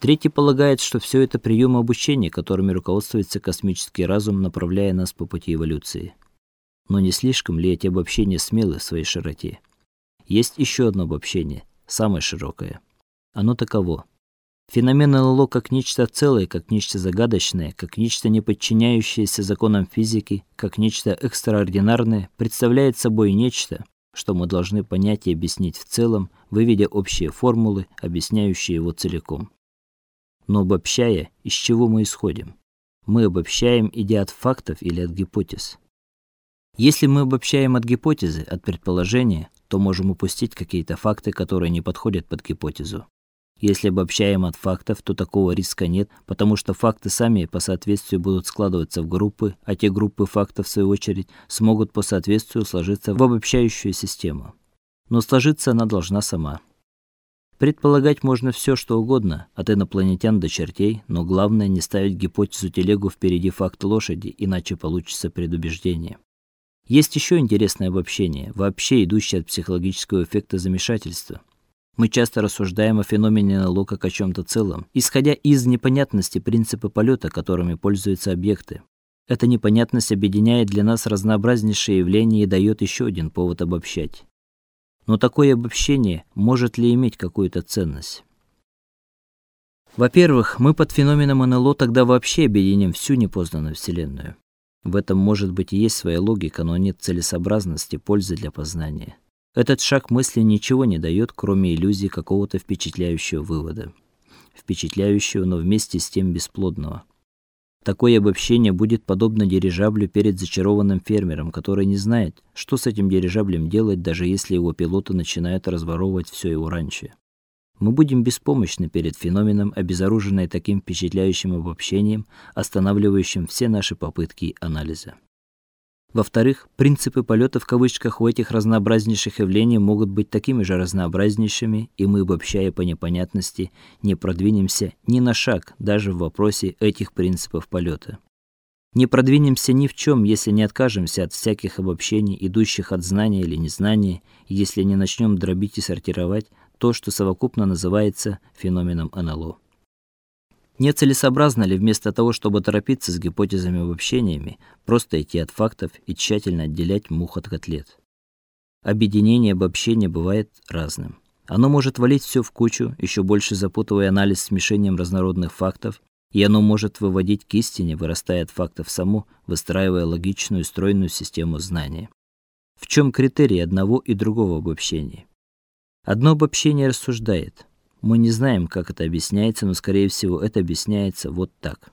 Третий полагает, что все это приемы обучения, которыми руководствуется космический разум, направляя нас по пути эволюции. Но не слишком ли эти обобщения смелы в своей широте? Есть еще одно обобщение, самое широкое. Оно таково: Феномен НЛО как нечто целое, как нечто загадочное, как нечто не подчиняющееся законам физики, как нечто экстраординарное, представляет собой нечто, что мы должны понять и объяснить в целом, выведя общие формулы, объясняющие его целиком. Но обобщая, из чего мы исходим? Мы обобщаем, идя от фактов или от гипотез. Если мы обобщаем от гипотезы, от предположения, то можем упустить какие-то факты, которые не подходят под гипотезу. Если обобщаем от фактов, то такого риска нет, потому что факты сами по соответствию будут складываться в группы, а те группы фактов в свою очередь смогут по соответствию сложиться в обобщающую систему. Но сложиться она должна сама. Предполагать можно все, что угодно, от инопланетян до чертей, но главное не ставить гипотезу телегу впереди факта лошади, иначе получится предубеждение. Есть еще интересное обобщение, вообще идущее от психологического эффекта замешательства. Мы часто рассуждаем о феномене НЛО как о чем то целом, исходя из непонятности принципа полета, которыми пользуются объекты. Эта непонятность объединяет для нас разнообразнейшие явления и дает еще один повод обобщать. Но такое обобщение может ли иметь какую-то ценность? Во-первых, мы под феноменом НЛО тогда вообще объединим всю непознанную вселенную. В этом может быть и есть своя логика, но нет целесообразности пользы для познания. Этот шаг мысли ничего не дает, кроме иллюзии какого-то впечатляющего вывода. Впечатляющего, но вместе с тем бесплодного. Такое обобщение будет подобно дирижаблю перед зачарованным фермером, который не знает, что с этим дирижаблем делать, даже если его пилоты начинают разворовывать все его раньше. Мы будем беспомощны перед феноменом, обезоруженные таким впечатляющим обобщением, останавливающим все наши попытки анализа. Во-вторых, принципы полета в кавычках у этих разнообразнейших явлений могут быть такими же разнообразнейшими, и мы, обобщая по непонятности, не продвинемся ни на шаг даже в вопросе этих принципов полета. Не продвинемся ни в чем, если не откажемся от всяких обобщений, идущих от знания или незнания, если не начнем дробить и сортировать то, что совокупно называется феноменом НЛО. Нецелесообразно ли вместо того, чтобы торопиться с гипотезами и обобщениями, просто идти от фактов и тщательно отделять мух от котлет? Объединение обобщения бывает разным. Оно может валить все в кучу, еще больше запутывая анализ смешением разнородных фактов, и оно может выводить к истине, вырастая от фактов само, выстраивая логичную стройную систему знания. В чем критерий одного и другого обобщения? Одно обобщение рассуждает: мы не знаем, как это объясняется, но скорее всего это объясняется вот так.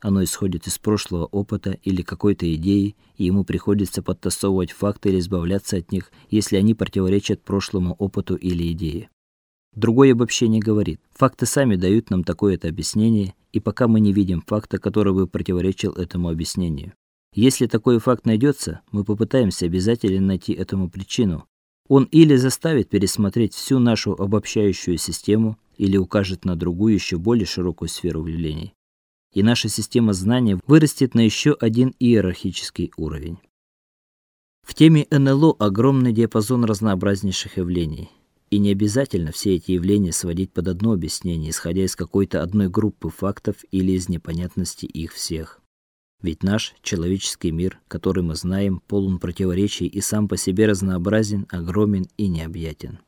Оно исходит из прошлого опыта или какой-то идеи, и ему приходится подтасовывать факты или избавляться от них, если они противоречат прошлому опыту или идее. Другое обобщение говорит: факты сами дают нам такое-то объяснение, и пока мы не видим факта, который бы противоречил этому объяснению. Если такой факт найдется, мы попытаемся обязательно найти этому причину, он или заставит пересмотреть всю нашу обобщающую систему, или укажет на другую еще более широкую сферу влияний. И наша система знания вырастет на еще один иерархический уровень. В теме НЛО огромный диапазон разнообразнейших явлений, и не обязательно все эти явления сводить под одно объяснение, исходя из какой-то одной группы фактов или из непонятности их всех. Ведь наш человеческий мир, который мы знаем, полон противоречий и сам по себе разнообразен, огромен и необъятен.